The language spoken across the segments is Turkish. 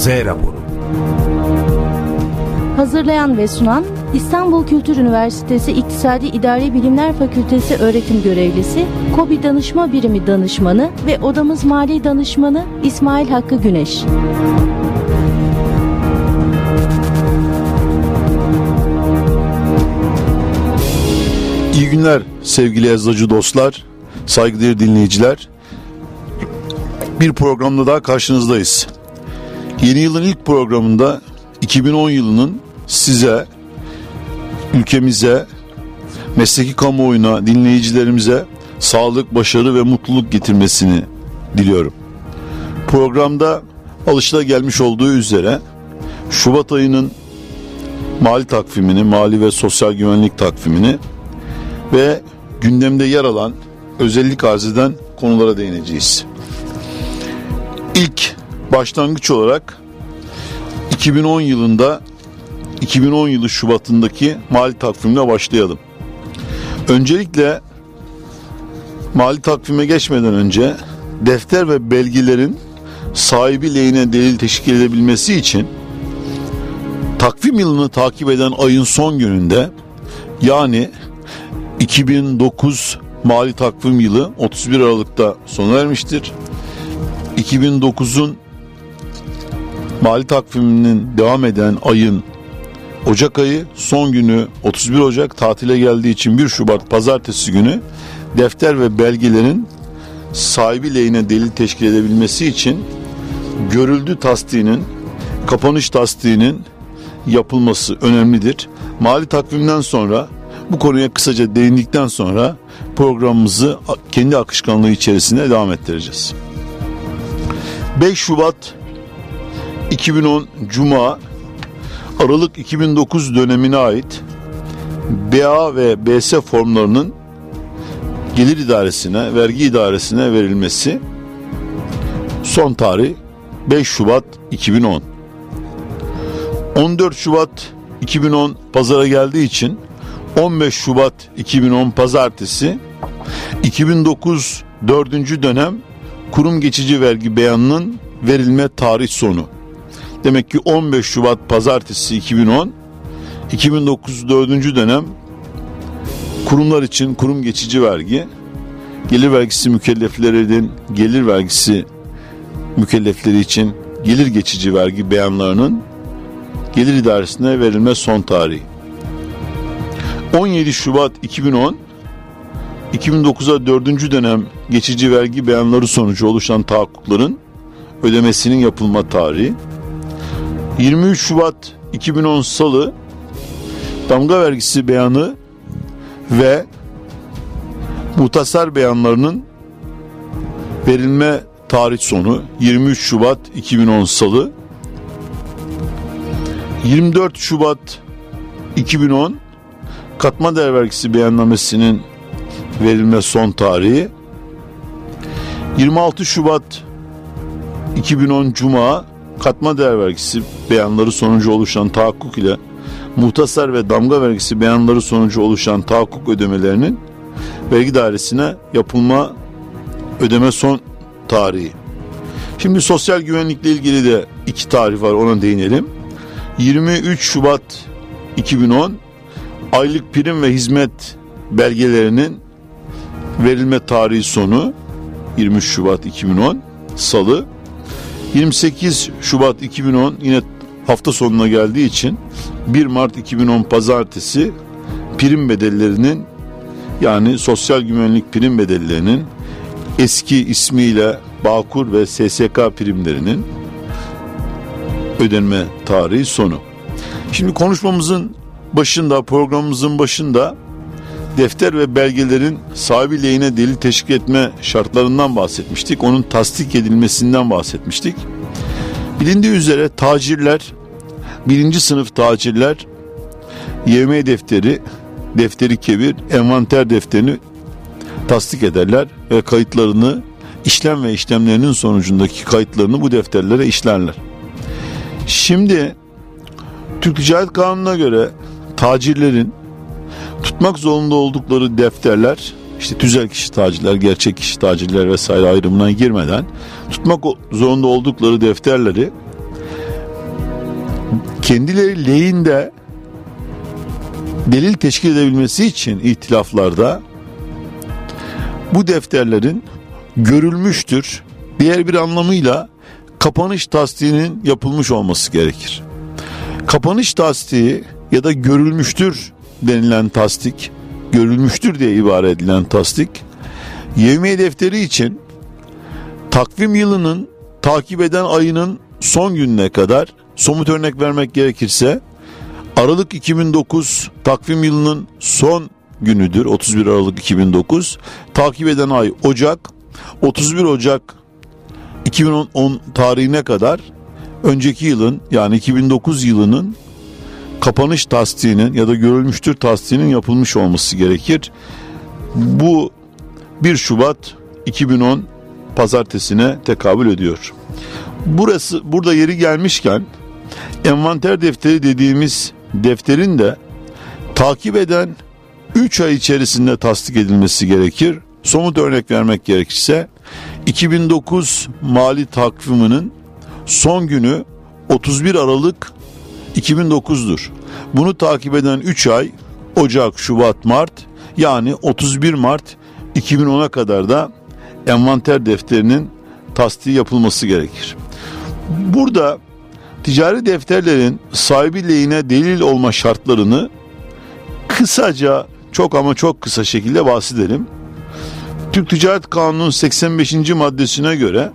Z raporu. Hazırlayan ve sunan İstanbul Kültür Üniversitesi İktisadi İdari Bilimler Fakültesi öğretim görevlisi, KOBİ Danışma Birimi Danışmanı ve Odamız Mali Danışmanı İsmail Hakkı Güneş. İyi günler sevgili eczacı dostlar, saygıdeğer dinleyiciler. Bir programda daha karşınızdayız. Yeni yılın ilk programında 2010 yılının size, ülkemize, mesleki kamuoyuna, dinleyicilerimize sağlık, başarı ve mutluluk getirmesini diliyorum. Programda gelmiş olduğu üzere Şubat ayının mali takvimini, mali ve sosyal güvenlik takvimini ve gündemde yer alan özellik arz eden konulara değineceğiz. İlk başlangıç olarak 2010 yılında 2010 yılı Şubat'ındaki mali takvimle başlayalım. Öncelikle mali takvime geçmeden önce defter ve belgelerin sahibi lehine delil teşkil edebilmesi için takvim yılını takip eden ayın son gününde yani 2009 mali takvim yılı 31 Aralık'ta sona ermiştir. 2009'un mali takviminin devam eden ayın Ocak ayı son günü 31 Ocak tatile geldiği için 1 Şubat pazartesi günü defter ve belgelerin sahibi lehine delil teşkil edebilmesi için görüldü tasdiğinin kapanış tasdiğinin yapılması önemlidir. Mali takvimden sonra bu konuya kısaca değindikten sonra programımızı kendi akışkanlığı içerisinde devam ettireceğiz. 5 Şubat 2010 Cuma Aralık 2009 dönemine ait BA ve BS formlarının gelir idaresine, vergi idaresine verilmesi son tarih 5 Şubat 2010. 14 Şubat 2010 pazara geldiği için 15 Şubat 2010 pazartesi 2009 4. dönem kurum geçici vergi beyanının verilme tarih sonu. Demek ki 15 Şubat pazartesi 2010 2009 4. dönem kurumlar için kurum geçici vergi gelir vergisi mükelleflerinin gelir vergisi mükellefleri için gelir geçici vergi beyanlarının gelir idaresine verilme son tarihi. 17 Şubat 2010 2009'a 4. dönem geçici vergi beyanları sonucu oluşan tahakkukların ödemesinin yapılma tarihi 23 Şubat 2010 Salı damga vergisi beyanı ve muhtasar beyanlarının verilme tarih sonu 23 Şubat 2010 Salı 24 Şubat 2010 katma değer vergisi beyannamesinin verilme son tarihi 26 Şubat 2010 Cuma katma değer vergisi beyanları sonucu oluşan tahakkuk ile muhtasar ve damga vergisi beyanları sonucu oluşan tahakkuk ödemelerinin vergi dairesine yapılma ödeme son tarihi. Şimdi sosyal güvenlikle ilgili de iki tarih var ona değinelim. 23 Şubat 2010 aylık prim ve hizmet belgelerinin verilme tarihi sonu 23 Şubat 2010 Salı 28 Şubat 2010 yine hafta sonuna geldiği için 1 Mart 2010 Pazartesi prim bedellerinin yani sosyal güvenlik prim bedellerinin eski ismiyle Bağkur ve SSK primlerinin ödenme tarihi sonu. Şimdi konuşmamızın başında, programımızın başında defter ve belgelerin sahibi lehine delil teşkil etme şartlarından bahsetmiştik. Onun tasdik edilmesinden bahsetmiştik. Bilindiği üzere tacirler, birinci sınıf tacirler YM defteri, defteri kebir, envanter defterini tasdik ederler ve kayıtlarını işlem ve işlemlerinin sonucundaki kayıtlarını bu defterlere işlerler. Şimdi Türk Ticaret Kanunu'na göre tacirlerin tutmak zorunda oldukları defterler işte tüzel kişi tacirler, gerçek kişi tacirler vesaire ayrımına girmeden tutmak zorunda oldukları defterleri kendileri lehinde delil teşkil edebilmesi için ihtilaflarda bu defterlerin görülmüştür. Diğer bir anlamıyla kapanış tasdiğinin yapılmış olması gerekir. Kapanış tasdiği ya da görülmüştür denilen tasdik, görülmüştür diye ibare edilen tasdik, yevmiye defteri için takvim yılının takip eden ayının son gününe kadar somut örnek vermek gerekirse Aralık 2009 takvim yılının son günüdür 31 Aralık 2009 takip eden ay Ocak 31 Ocak 2010 tarihine kadar önceki yılın yani 2009 yılının kapanış tasdiğinin ya da görülmüştür tasdiğinin yapılmış olması gerekir. Bu 1 Şubat 2010 pazartesine tekabül ediyor. Burası burada yeri gelmişken envanter defteri dediğimiz defterin de takip eden 3 ay içerisinde tasdik edilmesi gerekir. Somut örnek vermek gerekirse 2009 mali takviminin son günü 31 Aralık 2009'dur. Bunu takip eden 3 ay Ocak, Şubat, Mart yani 31 Mart 2010'a kadar da envanter defterinin tasdiği yapılması gerekir. Burada ticari defterlerin sahibi lehine delil olma şartlarını kısaca çok ama çok kısa şekilde bahsedelim. Türk Ticaret Kanunu'nun 85. maddesine göre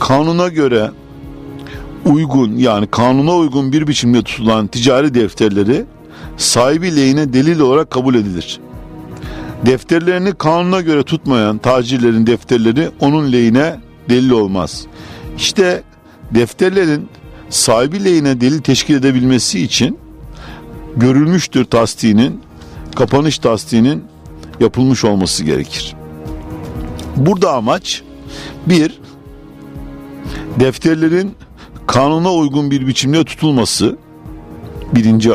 kanuna göre uygun yani kanuna uygun bir biçimde tutulan ticari defterleri sahibi lehine delil olarak kabul edilir. Defterlerini kanuna göre tutmayan tacirlerin defterleri onun lehine delil olmaz. İşte defterlerin sahibi lehine delil teşkil edebilmesi için görülmüştür tasdiğinin, kapanış tasdiğinin yapılmış olması gerekir. Burada amaç bir, defterlerin kanuna uygun bir biçimde tutulması birinci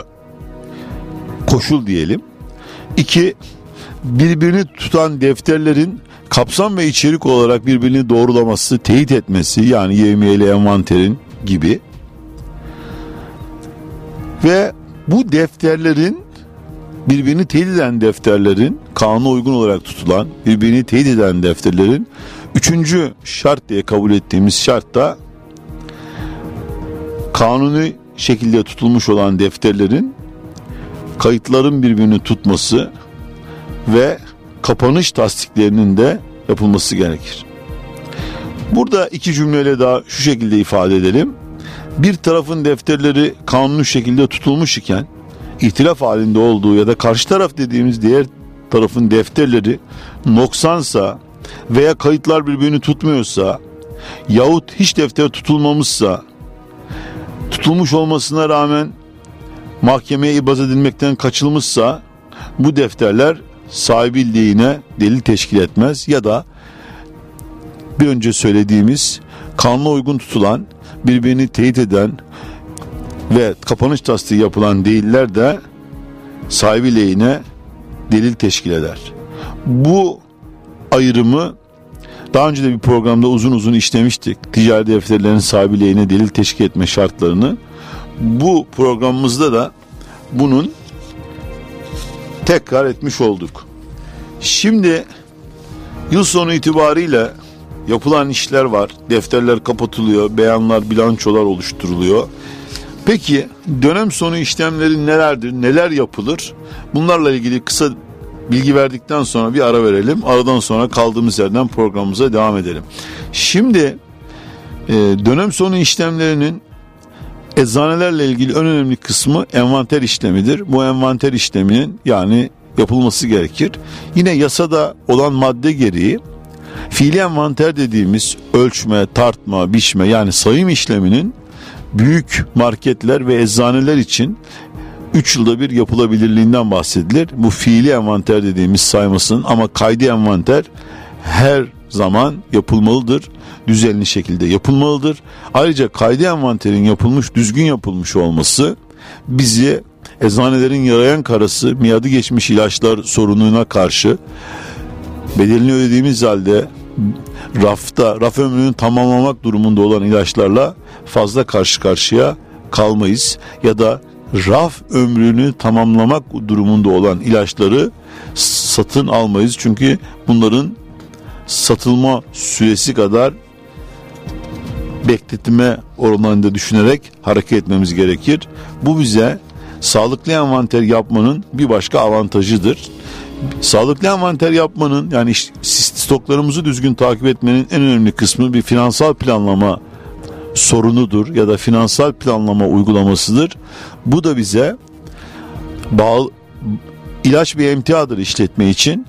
koşul diyelim. İki, birbirini tutan defterlerin kapsam ve içerik olarak birbirini doğrulaması, teyit etmesi yani yevmiyeli envanterin gibi ve bu defterlerin birbirini teyit eden defterlerin kanuna uygun olarak tutulan birbirini teyit eden defterlerin üçüncü şart diye kabul ettiğimiz şart da kanuni şekilde tutulmuş olan defterlerin kayıtların birbirini tutması ve kapanış tasdiklerinin de yapılması gerekir. Burada iki cümleyle daha şu şekilde ifade edelim. Bir tarafın defterleri kanuni şekilde tutulmuş iken ihtilaf halinde olduğu ya da karşı taraf dediğimiz diğer tarafın defterleri noksansa veya kayıtlar birbirini tutmuyorsa yahut hiç defter tutulmamışsa tutulmuş olmasına rağmen mahkemeye ibaz edilmekten kaçılmışsa bu defterler sahibildiğine delil teşkil etmez ya da bir önce söylediğimiz kanuna uygun tutulan birbirini teyit eden ve kapanış tasdiği yapılan değiller de sahibi lehine delil teşkil eder. Bu ayrımı daha önce de bir programda uzun uzun işlemiştik. Ticari defterlerin sahibi lehine delil teşkil etme şartlarını. Bu programımızda da bunun tekrar etmiş olduk. Şimdi yıl sonu itibariyle yapılan işler var. Defterler kapatılıyor, beyanlar, bilançolar oluşturuluyor. Peki dönem sonu işlemleri nelerdir, neler yapılır? Bunlarla ilgili kısa bilgi verdikten sonra bir ara verelim. Aradan sonra kaldığımız yerden programımıza devam edelim. Şimdi e, dönem sonu işlemlerinin eczanelerle ilgili en önemli kısmı envanter işlemidir. Bu envanter işleminin yani yapılması gerekir. Yine yasada olan madde gereği fiili envanter dediğimiz ölçme, tartma, biçme yani sayım işleminin büyük marketler ve eczaneler için 3 yılda bir yapılabilirliğinden bahsedilir. Bu fiili envanter dediğimiz saymasının ama kaydı envanter her zaman yapılmalıdır. Düzenli şekilde yapılmalıdır. Ayrıca kaydı envanterin yapılmış, düzgün yapılmış olması bizi eczanelerin yarayan karası miadı geçmiş ilaçlar sorununa karşı bedelini ödediğimiz halde rafta raf ömrünü tamamlamak durumunda olan ilaçlarla fazla karşı karşıya kalmayız ya da raf ömrünü tamamlamak durumunda olan ilaçları satın almayız. Çünkü bunların satılma süresi kadar bekletme oranlarında düşünerek hareket etmemiz gerekir. Bu bize sağlıklı envanter yapmanın bir başka avantajıdır. Sağlıklı envanter yapmanın yani stoklarımızı düzgün takip etmenin en önemli kısmı bir finansal planlama sorunudur ya da finansal planlama uygulamasıdır. Bu da bize bağlı ilaç bir emtiadır işletme için.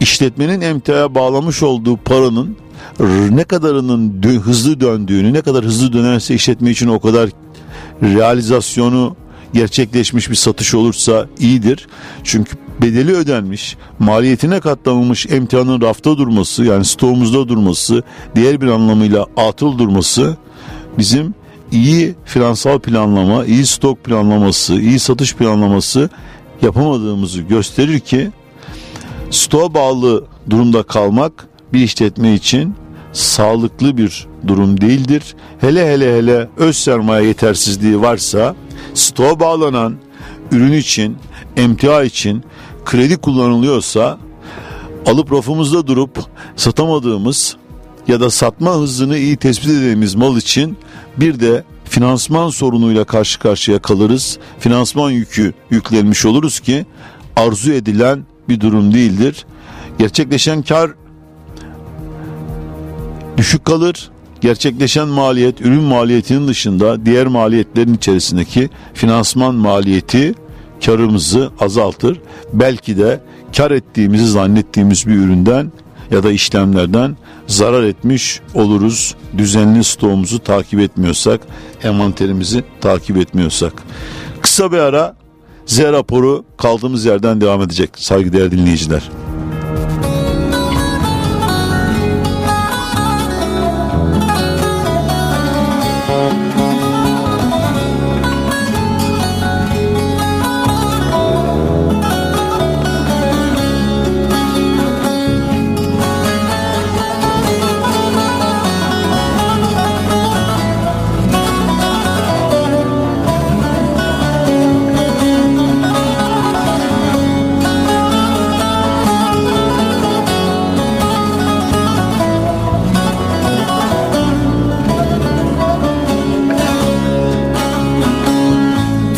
İşletmenin emtiaya bağlamış olduğu paranın ne kadarının hızlı döndüğünü, ne kadar hızlı dönerse işletme için o kadar realizasyonu gerçekleşmiş bir satış olursa iyidir. Çünkü bedeli ödenmiş, maliyetine katlanılmış emtianın rafta durması yani stoğumuzda durması, diğer bir anlamıyla atıl durması bizim iyi finansal planlama, iyi stok planlaması, iyi satış planlaması yapamadığımızı gösterir ki stoğa bağlı durumda kalmak bir işletme için sağlıklı bir durum değildir. Hele hele hele öz sermaye yetersizliği varsa stoğa bağlanan ürün için, emtia için kredi kullanılıyorsa alıp rafımızda durup satamadığımız ya da satma hızını iyi tespit edeceğimiz mal için bir de finansman sorunuyla karşı karşıya kalırız. Finansman yükü yüklenmiş oluruz ki arzu edilen bir durum değildir. Gerçekleşen kar düşük kalır. Gerçekleşen maliyet ürün maliyetinin dışında diğer maliyetlerin içerisindeki finansman maliyeti karımızı azaltır. Belki de kar ettiğimizi zannettiğimiz bir üründen ya da işlemlerden zarar etmiş oluruz. Düzenli stoğumuzu takip etmiyorsak, envanterimizi takip etmiyorsak. Kısa bir ara Z raporu kaldığımız yerden devam edecek saygıdeğer dinleyiciler.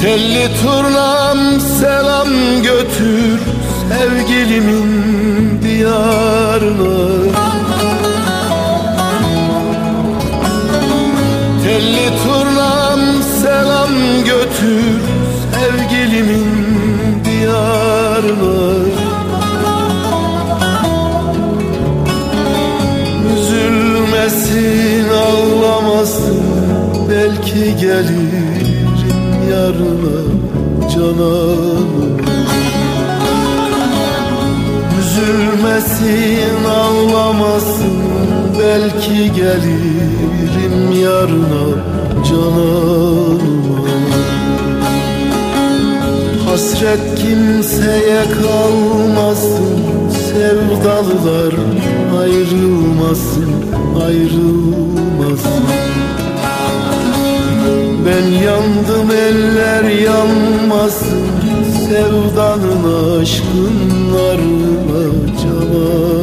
Telli turnam selam götür sevgilimin diyarına. Telli turnam yarına cananım Üzülmesin ağlamasın belki gelirim yarına cananıma Hasret kimseye kalmasın sevdalılar ayrılmasın ayrılmasın yanmasın Sevdanın aşkın arına canıma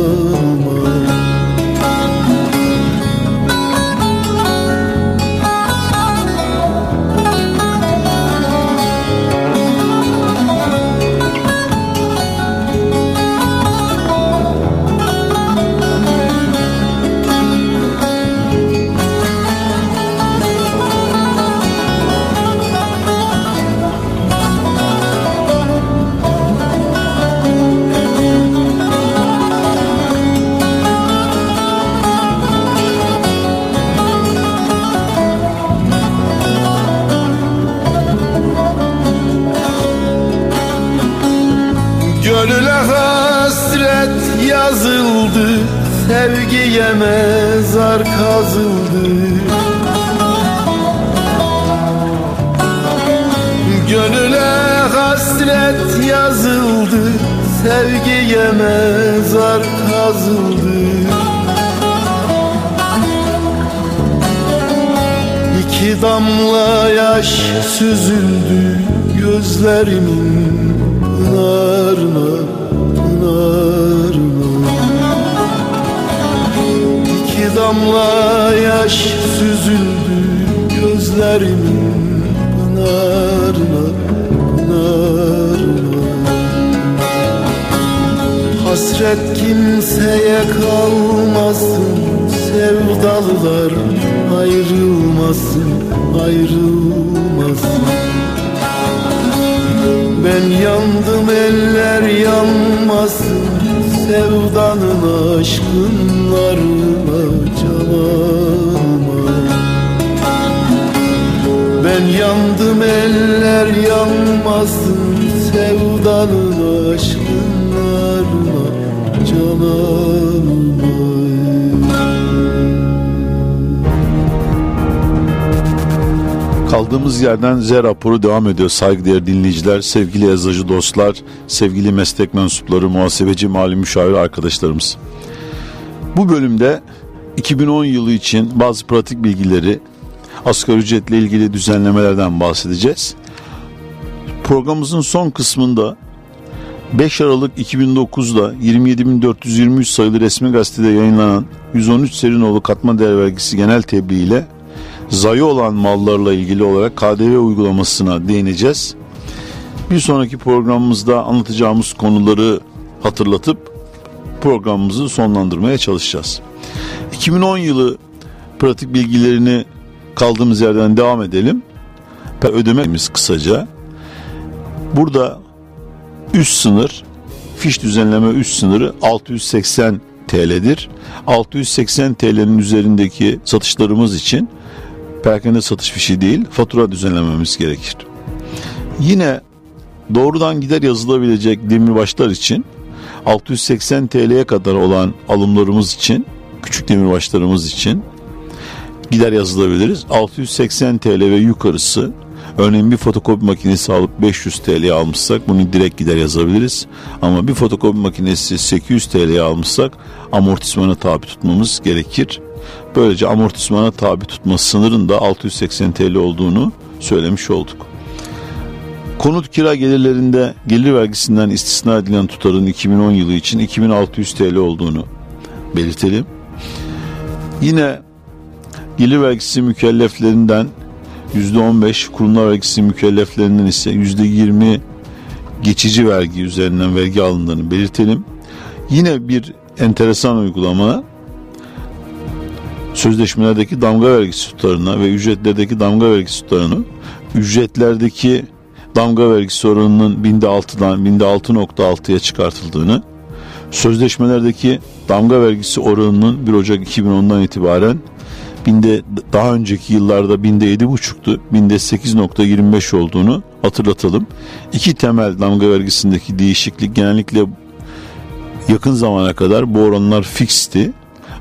Sevgiye mezar kazıldı. Gönüle hasret yazıldı Sevgiye mezar kazıldı. İki damla yaş süzüldü gözlerimin pınarına pınarına damla yaş süzüldü gözlerimin pınarına pınarına. Hasret kimseye kalmasın sevdalılar ayrılmasın ayrılmasın. Ben yandım eller yanmasın sevdanın aşkınlarına canıma yanmasın sevdanın aşkınlarına canıma Kaldığımız yerden Z raporu devam ediyor saygıdeğer dinleyiciler, sevgili yazıcı dostlar, sevgili meslek mensupları, muhasebeci, mali müşavir arkadaşlarımız. Bu bölümde 2010 yılı için bazı pratik bilgileri, asgari ücretle ilgili düzenlemelerden bahsedeceğiz. Programımızın son kısmında 5 Aralık 2009'da 27.423 sayılı resmi gazetede yayınlanan 113 Serinoğlu katma değer vergisi genel tebliğ ile zayı olan mallarla ilgili olarak KDV uygulamasına değineceğiz. Bir sonraki programımızda anlatacağımız konuları hatırlatıp programımızı sonlandırmaya çalışacağız. 2010 yılı pratik bilgilerini kaldığımız yerden devam edelim. Ödememiz kısaca. Burada üst sınır fiş düzenleme üst sınırı 680 TL'dir. 680 TL'nin üzerindeki satışlarımız için perakende satış fişi değil fatura düzenlememiz gerekir. Yine doğrudan gider yazılabilecek demirbaşlar için 680 TL'ye kadar olan alımlarımız için küçük demirbaşlarımız için gider yazılabiliriz. 680 TL ve yukarısı örneğin bir fotokopi makinesi alıp 500 TL'ye almışsak bunu direkt gider yazabiliriz. Ama bir fotokopi makinesi 800 TL'ye almışsak amortismana tabi tutmamız gerekir. Böylece amortismana tabi tutma sınırın da 680 TL olduğunu söylemiş olduk. Konut kira gelirlerinde gelir vergisinden istisna edilen tutarın 2010 yılı için 2600 TL olduğunu belirtelim. Yine gelir vergisi mükelleflerinden %15, kurumlar vergisi mükelleflerinden ise %20 geçici vergi üzerinden vergi alındığını belirtelim. Yine bir enteresan uygulama sözleşmelerdeki damga vergisi tutarına ve ücretlerdeki damga vergisi tutarını ücretlerdeki damga vergisi oranının binde 6'dan binde 6.6'ya çıkartıldığını sözleşmelerdeki damga vergisi oranının 1 Ocak 2010'dan itibaren binde daha önceki yıllarda binde 7.5'tu binde 8.25 olduğunu hatırlatalım. İki temel damga vergisindeki değişiklik genellikle yakın zamana kadar bu oranlar fiksti.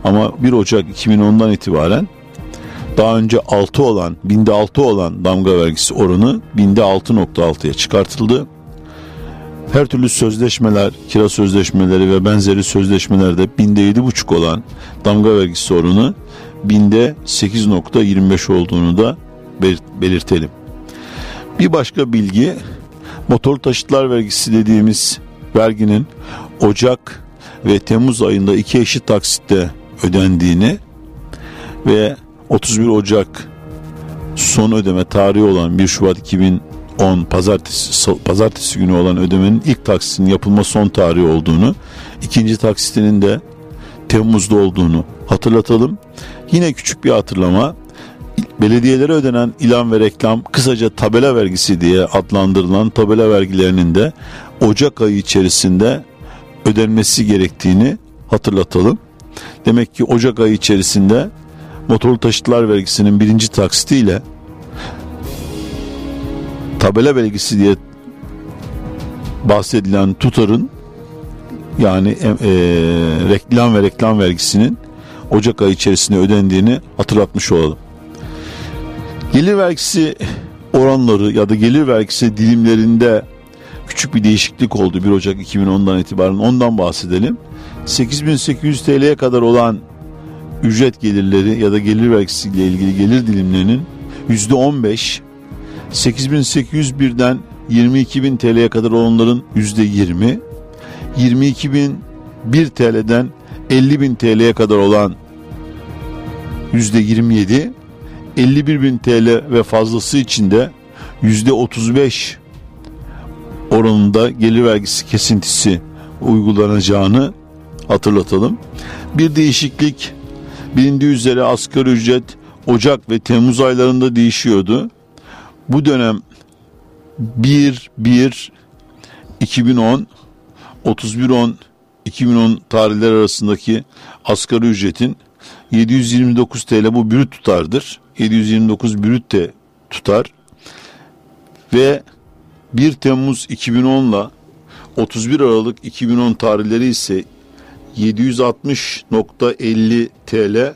Ama 1 Ocak 2010'dan itibaren daha önce 6 olan, binde 6 olan damga vergisi oranı binde 6.6'ya çıkartıldı. Her türlü sözleşmeler, kira sözleşmeleri ve benzeri sözleşmelerde binde 7.5 olan damga vergisi oranı binde 8.25 olduğunu da belirtelim. Bir başka bilgi motor taşıtlar vergisi dediğimiz verginin Ocak ve Temmuz ayında iki eşit taksitte ödendiğini ve 31 Ocak son ödeme tarihi olan 1 Şubat 2010 pazartesi pazartesi günü olan ödemenin ilk taksitinin yapılma son tarihi olduğunu, ikinci taksitinin de Temmuz'da olduğunu hatırlatalım. Yine küçük bir hatırlama. Belediyelere ödenen ilan ve reklam kısaca tabela vergisi diye adlandırılan tabela vergilerinin de Ocak ayı içerisinde ödenmesi gerektiğini hatırlatalım. Demek ki Ocak ayı içerisinde motorlu taşıtlar vergisinin birinci taksitiyle tabela vergisi diye bahsedilen tutarın yani e, e, reklam ve reklam vergisinin Ocak ayı içerisinde ödendiğini hatırlatmış olalım. Gelir vergisi oranları ya da gelir vergisi dilimlerinde küçük bir değişiklik oldu 1 Ocak 2010'dan itibaren ondan bahsedelim. 8800 TL'ye kadar olan ücret gelirleri ya da gelir vergisiyle ilgili gelir dilimlerinin yüzde 15, 8801'den 22.000 TL'ye kadar olanların yüzde 20, 22.001 TL'den 50.000 TL'ye kadar olan yüzde 27, 51.000 TL ve fazlası için de yüzde 35 oranında gelir vergisi kesintisi uygulanacağını hatırlatalım. Bir değişiklik bilindiği üzere asgari ücret Ocak ve Temmuz aylarında değişiyordu. Bu dönem 1 1 2010 31 10 2010 tarihler arasındaki asgari ücretin 729 TL bu brüt tutardır. 729 brüt de tutar. Ve 1 Temmuz 2010 ile 31 Aralık 2010 tarihleri ise 760.50 TL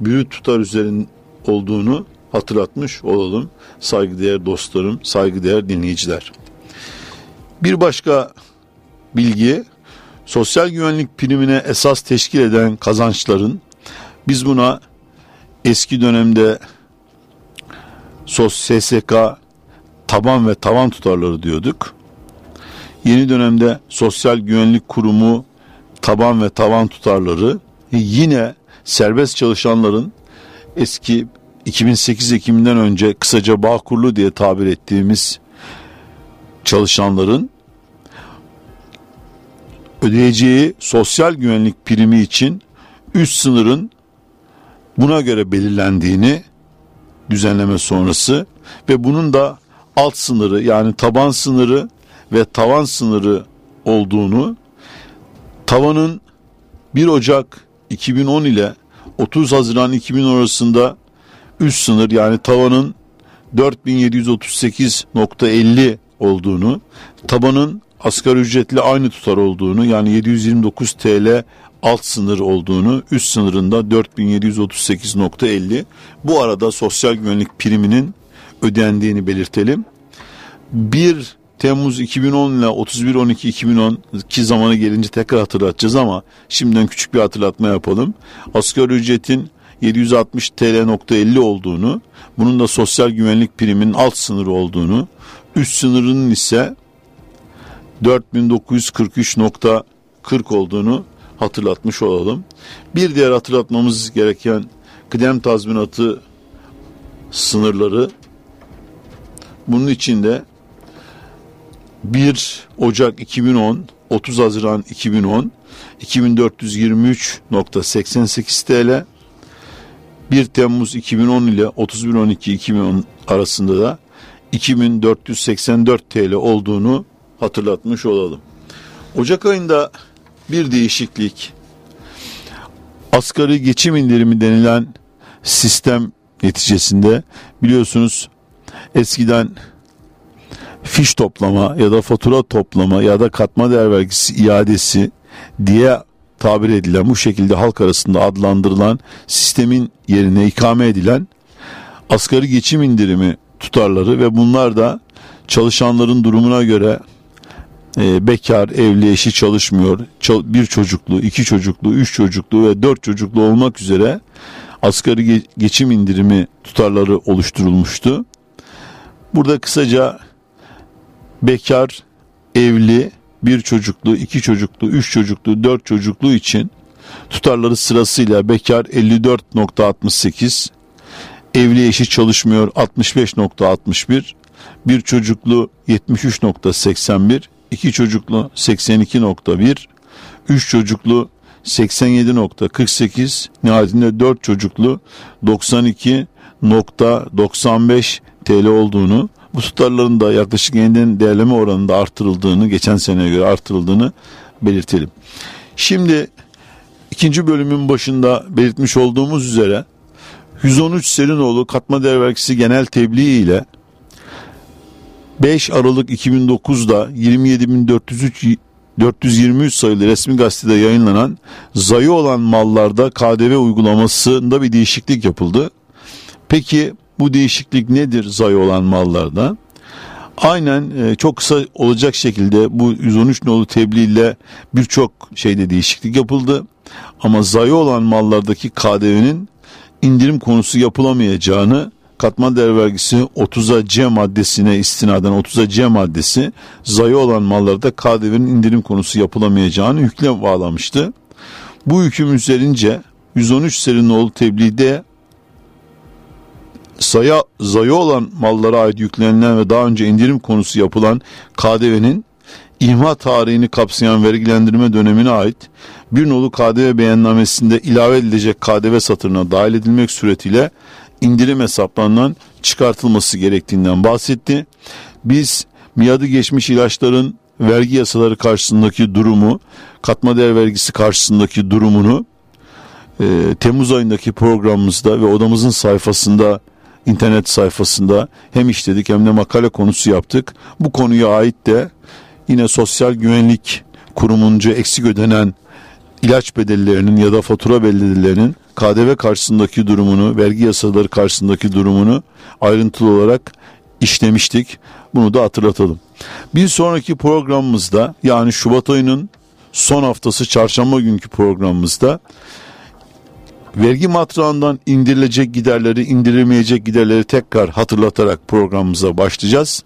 brüt tutar üzerinde olduğunu hatırlatmış olalım saygıdeğer dostlarım, saygıdeğer dinleyiciler. Bir başka bilgi sosyal güvenlik primine esas teşkil eden kazançların biz buna eski dönemde SSK taban ve tavan tutarları diyorduk. Yeni dönemde Sosyal Güvenlik Kurumu taban ve tavan tutarları yine serbest çalışanların eski 2008 Ekim'den önce kısaca Bağkurlu diye tabir ettiğimiz çalışanların ödeyeceği sosyal güvenlik primi için üst sınırın buna göre belirlendiğini düzenleme sonrası ve bunun da alt sınırı yani taban sınırı ve tavan sınırı olduğunu tavanın 1 Ocak 2010 ile 30 Haziran 2010 arasında üst sınır yani tavanın 4738.50 olduğunu, tabanın asgari ücretle aynı tutar olduğunu yani 729 TL alt sınır olduğunu, üst sınırında 4738.50. Bu arada sosyal güvenlik priminin ödendiğini belirtelim. 1 Temmuz 2010 ile 31 12 2010 ki zamanı gelince tekrar hatırlatacağız ama şimdiden küçük bir hatırlatma yapalım. Asgari ücretin 760 TL.50 olduğunu, bunun da sosyal güvenlik priminin alt sınırı olduğunu, üst sınırının ise 4943.40 olduğunu hatırlatmış olalım. Bir diğer hatırlatmamız gereken kıdem tazminatı sınırları bunun içinde 1 Ocak 2010, 30 Haziran 2010, 2423.88 TL, 1 Temmuz 2010 ile 31 12 2010 arasında da 2484 TL olduğunu hatırlatmış olalım. Ocak ayında bir değişiklik asgari geçim indirimi denilen sistem neticesinde biliyorsunuz eskiden fiş toplama ya da fatura toplama ya da katma değer vergisi iadesi diye tabir edilen bu şekilde halk arasında adlandırılan sistemin yerine ikame edilen asgari geçim indirimi tutarları ve bunlar da çalışanların durumuna göre e, bekar, evli, eşi çalışmıyor, bir çocuklu, iki çocuklu, üç çocuklu ve dört çocuklu olmak üzere asgari ge- geçim indirimi tutarları oluşturulmuştu. Burada kısaca bekar, evli, bir çocuklu, iki çocuklu, üç çocuklu, dört çocuklu için tutarları sırasıyla bekar 54.68, evli eşi çalışmıyor 65.61, bir çocuklu 73.81, iki çocuklu 82.1, üç çocuklu 87.48, nihayetinde dört çocuklu 92.95 TL olduğunu bu tutarların da yaklaşık yeniden değerleme oranında artırıldığını, geçen seneye göre artırıldığını belirtelim. Şimdi ikinci bölümün başında belirtmiş olduğumuz üzere 113 Selinoğlu katma değer vergisi genel tebliği ile 5 Aralık 2009'da 27.403 423 sayılı resmi gazetede yayınlanan zayı olan mallarda KDV uygulamasında bir değişiklik yapıldı. Peki bu değişiklik nedir zayı olan mallarda? Aynen e, çok kısa olacak şekilde bu 113 nolu tebliğ ile birçok şeyde değişiklik yapıldı. Ama zayı olan mallardaki KDV'nin indirim konusu yapılamayacağını katma değer vergisi 30'a C maddesine istinaden 30'a C maddesi zayı olan mallarda KDV'nin indirim konusu yapılamayacağını hükle bağlamıştı. Bu hüküm üzerince 113 serinin tebliğde saya, zayı olan mallara ait yüklenilen ve daha önce indirim konusu yapılan KDV'nin imha tarihini kapsayan vergilendirme dönemine ait bir nolu KDV beyannamesinde ilave edilecek KDV satırına dahil edilmek suretiyle indirim hesaplarından çıkartılması gerektiğinden bahsetti. Biz miadı geçmiş ilaçların vergi yasaları karşısındaki durumu, katma değer vergisi karşısındaki durumunu e, Temmuz ayındaki programımızda ve odamızın sayfasında internet sayfasında hem işledik hem de makale konusu yaptık. Bu konuya ait de yine Sosyal Güvenlik Kurumunca eksik ödenen ilaç bedellerinin ya da fatura bedellerinin KDV karşısındaki durumunu, vergi yasaları karşısındaki durumunu ayrıntılı olarak işlemiştik. Bunu da hatırlatalım. Bir sonraki programımızda yani Şubat ayının son haftası çarşamba günkü programımızda vergi matrağından indirilecek giderleri, indirilmeyecek giderleri tekrar hatırlatarak programımıza başlayacağız.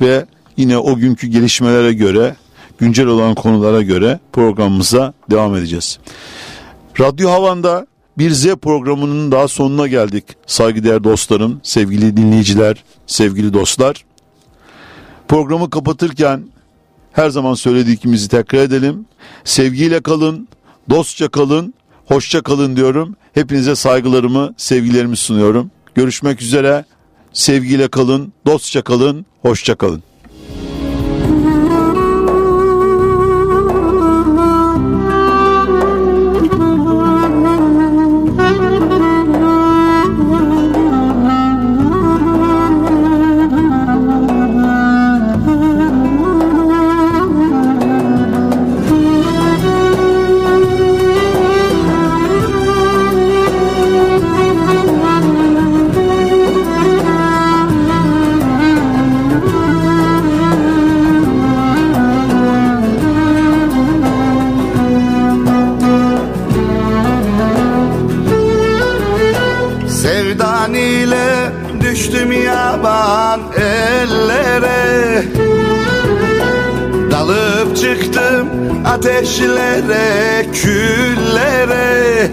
Ve yine o günkü gelişmelere göre, güncel olan konulara göre programımıza devam edeceğiz. Radyo Havan'da bir Z programının daha sonuna geldik. Saygıdeğer dostlarım, sevgili dinleyiciler, sevgili dostlar. Programı kapatırken her zaman söylediğimizi tekrar edelim. Sevgiyle kalın, dostça kalın, hoşça kalın diyorum. Hepinize saygılarımı, sevgilerimi sunuyorum. Görüşmek üzere. Sevgiyle kalın, dostça kalın, hoşça kalın. Ateşlere, küllere.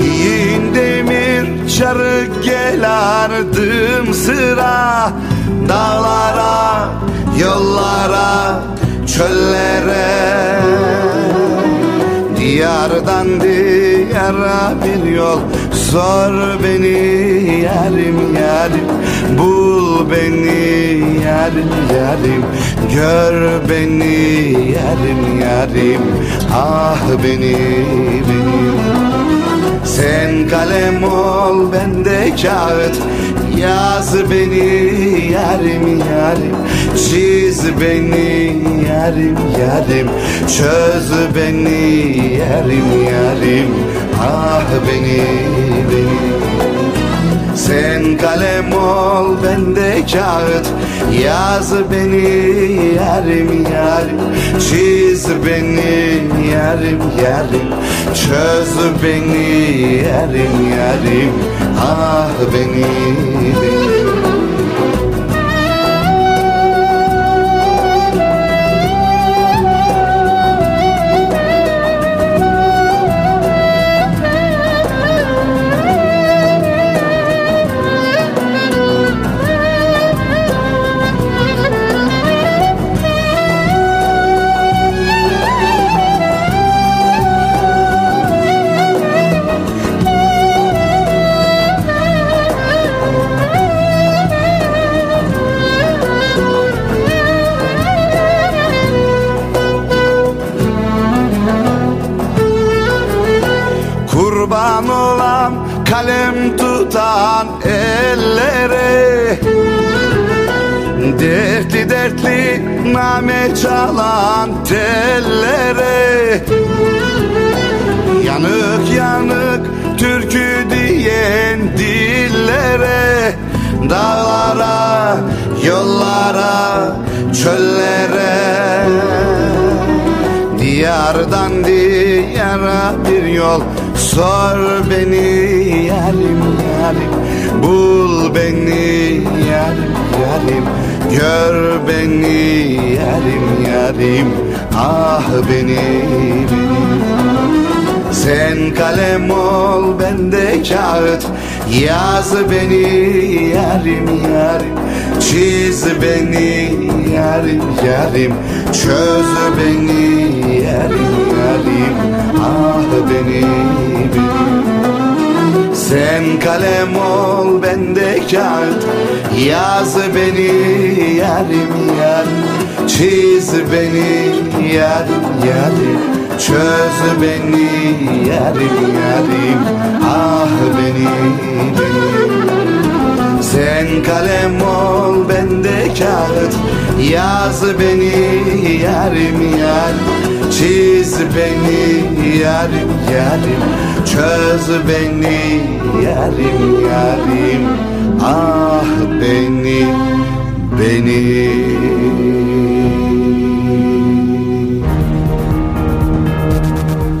Yiğin demir çarık gel ardım sıra. Dağlara, yollara, çöllere Diyardan diyara bir yol. Sor beni yarim yarim Bul beni yarim yarim Gör beni yarim yarim Ah beni benim Sen kalem ol ben de kağıt Yaz beni yarim yarim. Çiz beni yarim yarim. Çöz beni yarim yarim. Ah beni beni. Sen kalem ol ben de kağıt. Yaz beni yarim yarim. Çiz beni yarim yarim Çöz beni yarim yarim Ah beni beni kalem tutan ellere. Dertli dertli name çalan tellere. Yanık yanık türkü diyen dillere. Dağlara, yollara, çöllere. Diyardan diyara bir yol Sor beni yarim yarim Bul beni yarim yarim Gör beni yarim yarim Ah beni beni. Sen kalem ol ben de kağıt Yaz beni yarim yarim Çiz beni yarim yarim Çöz beni yarim yarim. Ah beni beni sen kalem ol ben de kağıt. Yaz beni yarim yarim Çiz beni yarim yarim Çöz beni yarim yarim. Ah beni beni sen kalem ol ben de kağıt. Yaz beni yarim yar. Çiz beni yarim yarim. Çöz beni yarim yarim. Ah beni beni.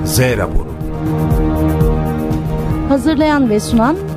Z raporu. Hazırlayan ve sunan